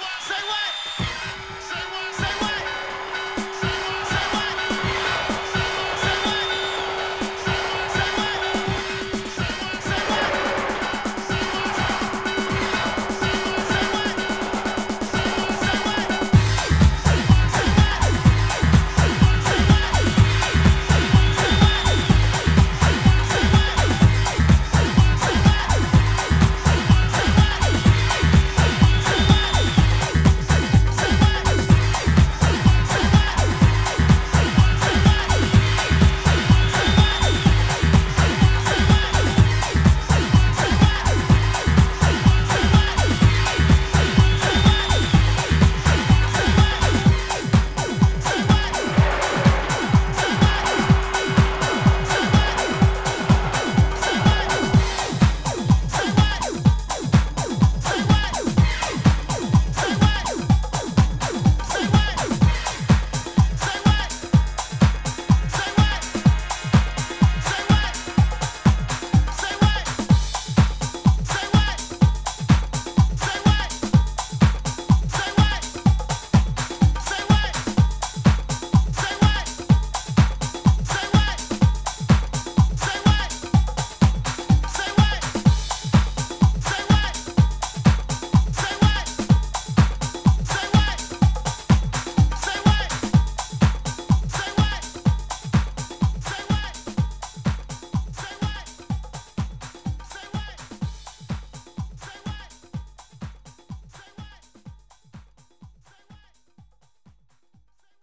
Say what?